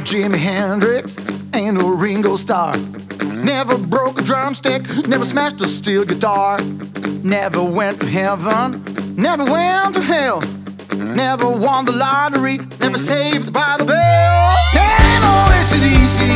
Jimi Hendrix, ain't no Ringo Starr. Never broke a drumstick, never smashed a steel guitar. Never went to heaven, never went to hell. Never won the lottery, never saved by the bell. Ain't no ACDC.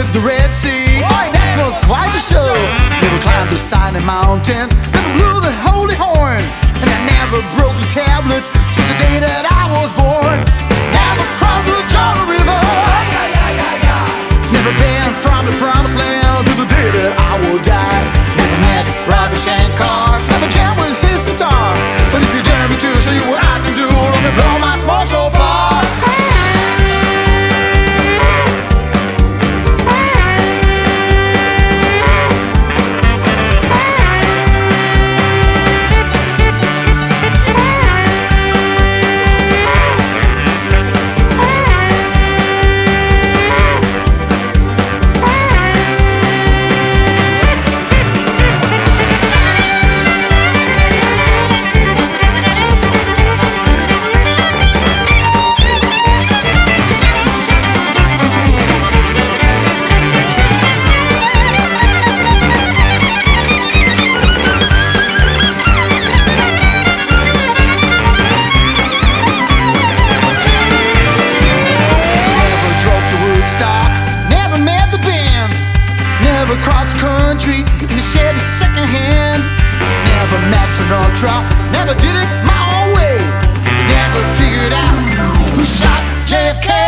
Split the Red Sea, that was quite the show. Never climbed the Sinai mountain, never blew the holy horn. And I never broke the tablets since the day that I was born. Never crossed the Jordan River. Never been from the promised land to the day that I will die. Never met Ravi Shankar, I'll try. Never did it my own way. Never figured out who shot JFK.